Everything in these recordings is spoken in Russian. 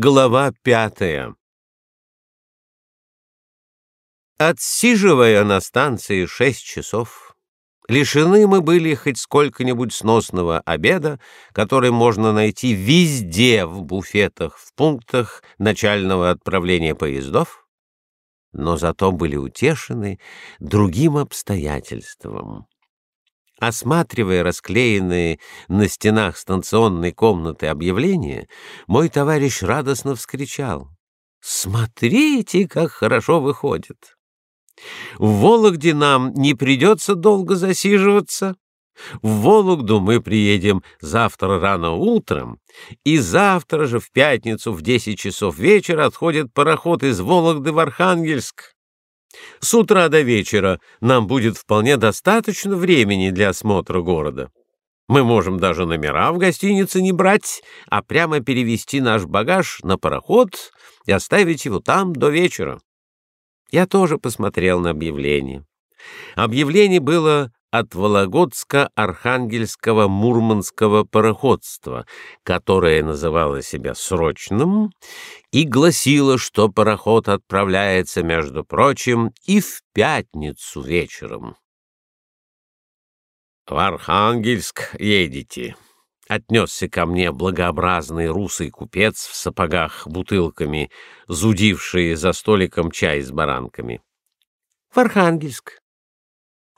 Глава пятая Отсиживая на станции шесть часов, лишены мы были хоть сколько-нибудь сносного обеда, который можно найти везде в буфетах, в пунктах начального отправления поездов, но зато были утешены другим обстоятельством. Осматривая расклеенные на стенах станционной комнаты объявления, мой товарищ радостно вскричал: "Смотрите, как хорошо выходит! В Вологде нам не придется долго засиживаться. В Вологду мы приедем завтра рано утром, и завтра же в пятницу в десять часов вечера отходит пароход из Вологды в Архангельск. С утра до вечера нам будет вполне достаточно времени для осмотра города. Мы можем даже номера в гостинице не брать, а прямо перевести наш багаж на пароход и оставить его там до вечера. Я тоже посмотрел на объявление. Объявление было от Вологодско-Архангельского Мурманского пароходства, которое называло себя срочным и гласило, что пароход отправляется, между прочим, и в пятницу вечером. В Архангельск едете, отнесся ко мне благообразный русый купец в сапогах бутылками, зудивший за столиком чай с баранками. В Архангельск.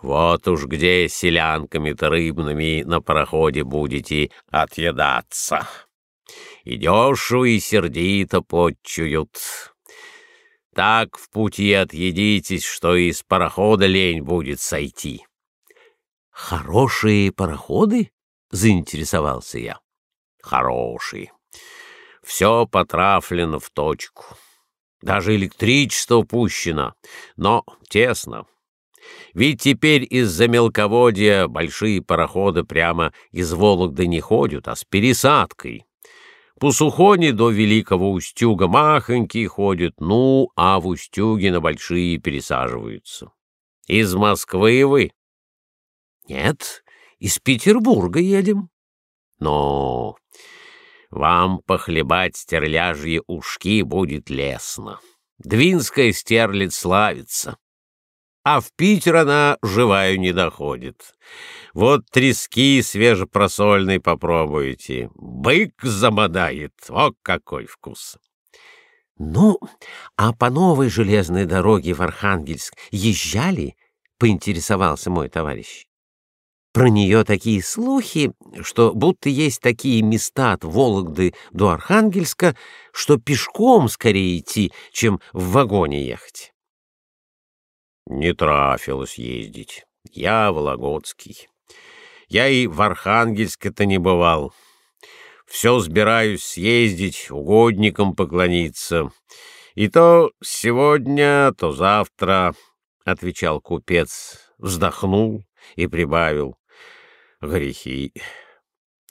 Вот уж где селянками-то рыбными на пароходе будете отъедаться. И дешево, и сердито подчуют. Так в пути отъедитесь, что из парохода лень будет сойти. Хорошие пароходы? заинтересовался я. Хороший. Все потрафлено в точку. Даже электричество пущено, но тесно. Ведь теперь из-за мелководья большие пароходы прямо из Вологды не ходят, а с пересадкой. По Сухоне до Великого Устюга махонькие ходят, ну, а в Устюге на большие пересаживаются. Из Москвы вы? Нет, из Петербурга едем. Но вам похлебать стерляжьи ушки будет лестно. Двинская стерлядь славится. А в Питер она живая не доходит. Вот трески свежепросольной попробуйте. Бык замодает. О, какой вкус! Ну, а по новой железной дороге в Архангельск езжали? Поинтересовался мой товарищ. Про нее такие слухи, что будто есть такие места от Вологды до Архангельска, что пешком скорее идти, чем в вагоне ехать. Не трафилось ездить. Я Вологодский. Я и в Архангельске-то не бывал. Все сбираюсь съездить, угодникам поклониться. И то сегодня, то завтра, — отвечал купец, вздохнул и прибавил грехи.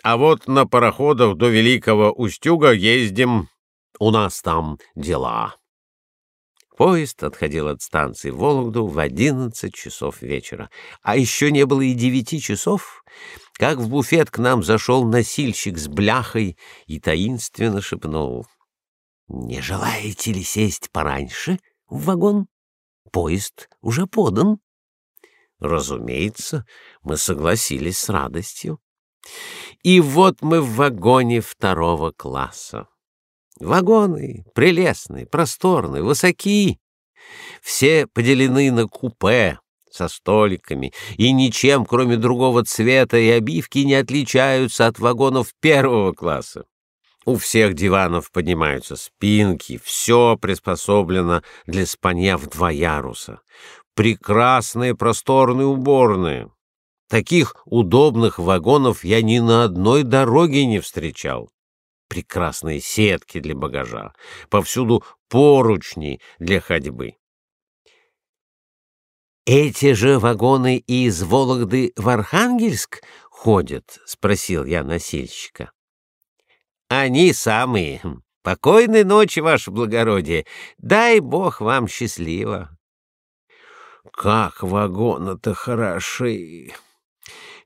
А вот на пароходах до Великого Устюга ездим, у нас там дела. Поезд отходил от станции Вологду в одиннадцать часов вечера, а еще не было и девяти часов, как в буфет к нам зашел носильщик с бляхой и таинственно шепнул: "Не желаете ли сесть пораньше в вагон? Поезд уже подан". Разумеется, мы согласились с радостью. И вот мы в вагоне второго класса. Вагоны прелестные, просторные, высокие. Все поделены на купе со столиками и ничем, кроме другого цвета и обивки, не отличаются от вагонов первого класса. У всех диванов поднимаются спинки, все приспособлено для спанья в два яруса прекрасные просторные уборные. Таких удобных вагонов я ни на одной дороге не встречал. Прекрасные сетки для багажа, повсюду поручни для ходьбы. Эти же вагоны из Вологды в Архангельск ходят, спросил я носильщика. Они самые. Покойной ночи, ваше благородие. Дай бог вам счастливо. Как вагоны-то хороши!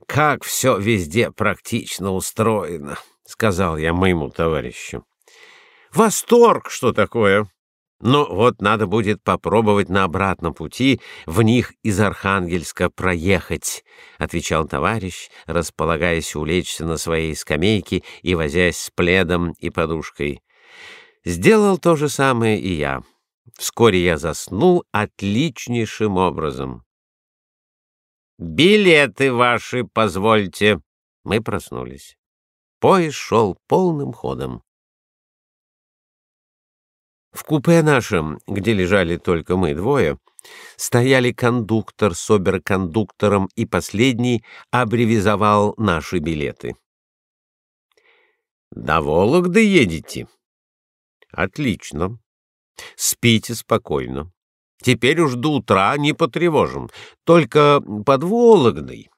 Как все везде практично устроено, сказал я моему товарищу. Восторг, что такое! Но вот надо будет попробовать на обратном пути в них из Архангельска проехать, отвечал товарищ, располагаясь улечься на своей скамейке и возясь с пледом и подушкой. Сделал то же самое и я. Вскоре я заснул отличнейшим образом. Билеты ваши, позвольте. Мы проснулись. Поезд шел полным ходом. В купе нашем, где лежали только мы двое, стояли кондуктор с оберкондуктором, и последний абревизовал наши билеты. До Вологды едете? Отлично. Спите спокойно. Теперь уж до утра не потревожим. Только под Вологдой,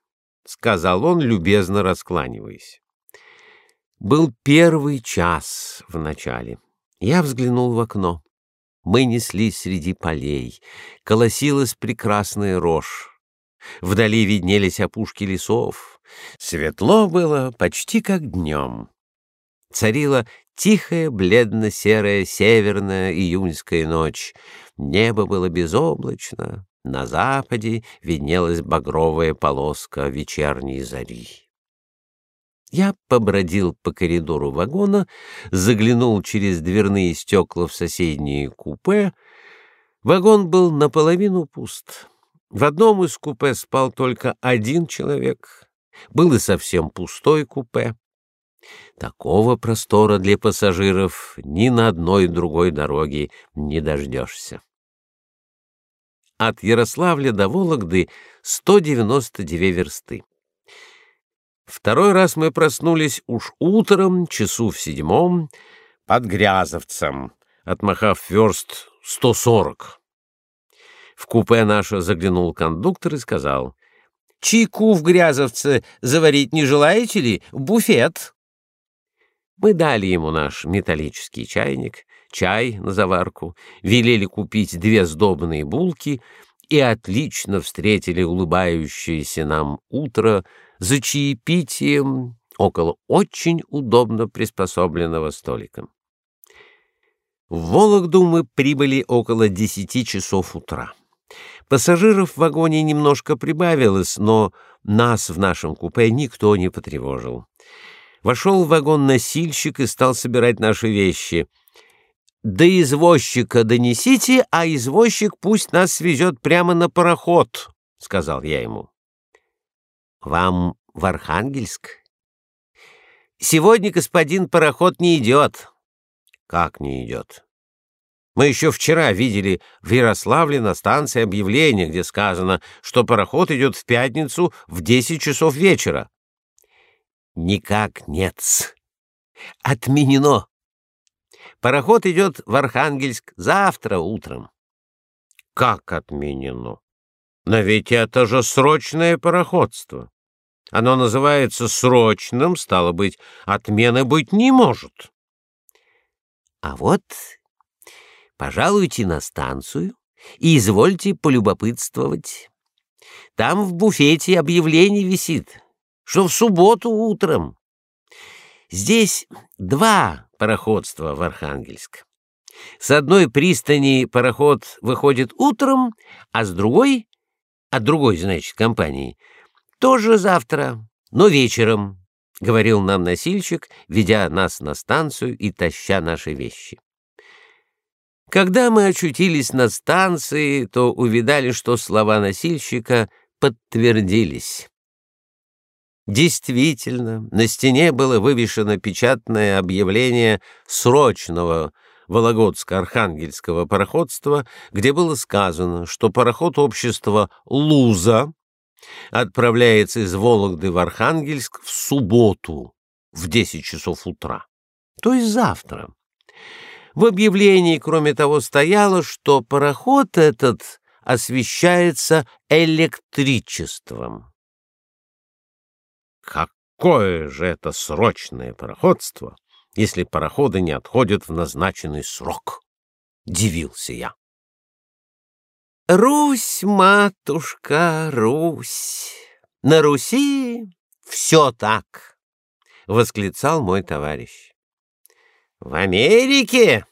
сказал он, любезно раскланиваясь. Был первый час в начале. Я взглянул в окно. Мы неслись среди полей. Колосилась прекрасная рожь. Вдали виднелись опушки лесов. Светло было почти как днем. Царила тихая бледно-серая северная июньская ночь. Небо было безоблачно. На западе виднелась багровая полоска вечерней зари. Я побродил по коридору вагона, заглянул через дверные стекла в соседние купе. Вагон был наполовину пуст. В одном из купе спал только один человек. Был и совсем пустой купе. Такого простора для пассажиров ни на одной другой дороге не дождешься. От Ярославля до Вологды 192 версты. Второй раз мы проснулись уж утром, часу в седьмом, под Грязовцем, отмахав верст сто сорок. В купе наше заглянул кондуктор и сказал, «Чайку в Грязовце заварить не желаете ли? Буфет!» Мы дали ему наш металлический чайник, чай на заварку, велели купить две сдобные булки и отлично встретили улыбающееся нам утро за чаепитием около очень удобно приспособленного столика. В Вологду мы прибыли около десяти часов утра. Пассажиров в вагоне немножко прибавилось, но нас в нашем купе никто не потревожил. Вошел в вагон носильщик и стал собирать наши вещи. «До извозчика донесите, а извозчик пусть нас свезет прямо на пароход», — сказал я ему. Вам в Архангельск? Сегодня господин пароход не идет. Как не идет? Мы еще вчера видели в Ярославле на станции объявление, где сказано, что пароход идет в пятницу в десять часов вечера. Никак нет. Отменено. Пароход идет в Архангельск завтра утром. Как отменено? Но ведь это же срочное пароходство. Оно называется срочным, стало быть, отмены быть не может. А вот пожалуйте на станцию и извольте полюбопытствовать. Там в буфете объявление висит, что в субботу утром. Здесь два пароходства в Архангельск. С одной пристани пароход выходит утром, а с другой, от другой, значит, компании — тоже завтра, но вечером, — говорил нам носильщик, ведя нас на станцию и таща наши вещи. Когда мы очутились на станции, то увидали, что слова носильщика подтвердились. Действительно, на стене было вывешено печатное объявление срочного Вологодско-Архангельского пароходства, где было сказано, что пароход общества «Луза» отправляется из Вологды в Архангельск в субботу в 10 часов утра, то есть завтра. В объявлении, кроме того, стояло, что пароход этот освещается электричеством. Какое же это срочное пароходство, если пароходы не отходят в назначенный срок? Дивился я. Русь, матушка, Русь, на Руси все так, восклицал мой товарищ. В Америке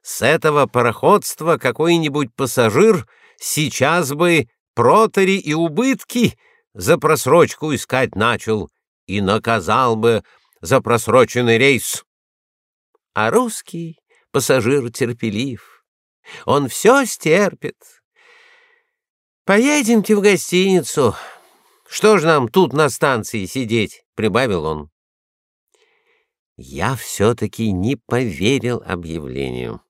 с этого пароходства какой-нибудь пассажир сейчас бы протори и убытки за просрочку искать начал и наказал бы за просроченный рейс. А русский пассажир терпелив. Он все стерпит. Поедемте в гостиницу. Что ж нам тут на станции сидеть, прибавил он. Я все-таки не поверил объявлению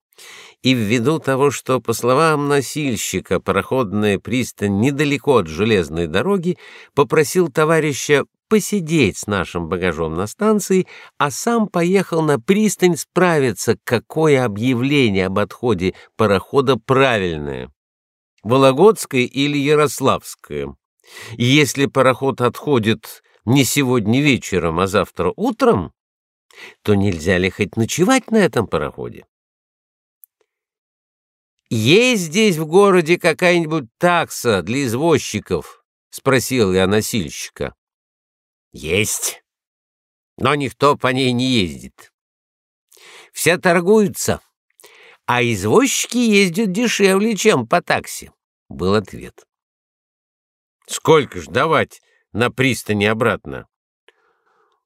и ввиду того, что, по словам носильщика, пароходная пристань недалеко от железной дороги, попросил товарища посидеть с нашим багажом на станции, а сам поехал на пристань справиться, какое объявление об отходе парохода правильное. Вологодское или Ярославское. И если пароход отходит не сегодня вечером, а завтра утром, то нельзя ли хоть ночевать на этом пароходе? «Есть здесь в городе какая-нибудь такса для извозчиков?» — спросил я носильщика. «Есть, но никто по ней не ездит. Все торгуются, а извозчики ездят дешевле, чем по такси», — был ответ. «Сколько ж давать на пристани обратно?»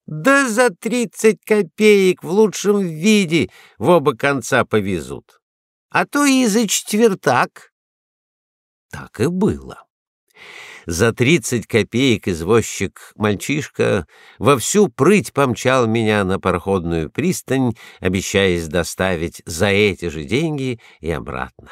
«Да за тридцать копеек в лучшем виде в оба конца повезут» а то и за четвертак. Так и было. За тридцать копеек извозчик-мальчишка во всю прыть помчал меня на пароходную пристань, обещаясь доставить за эти же деньги и обратно.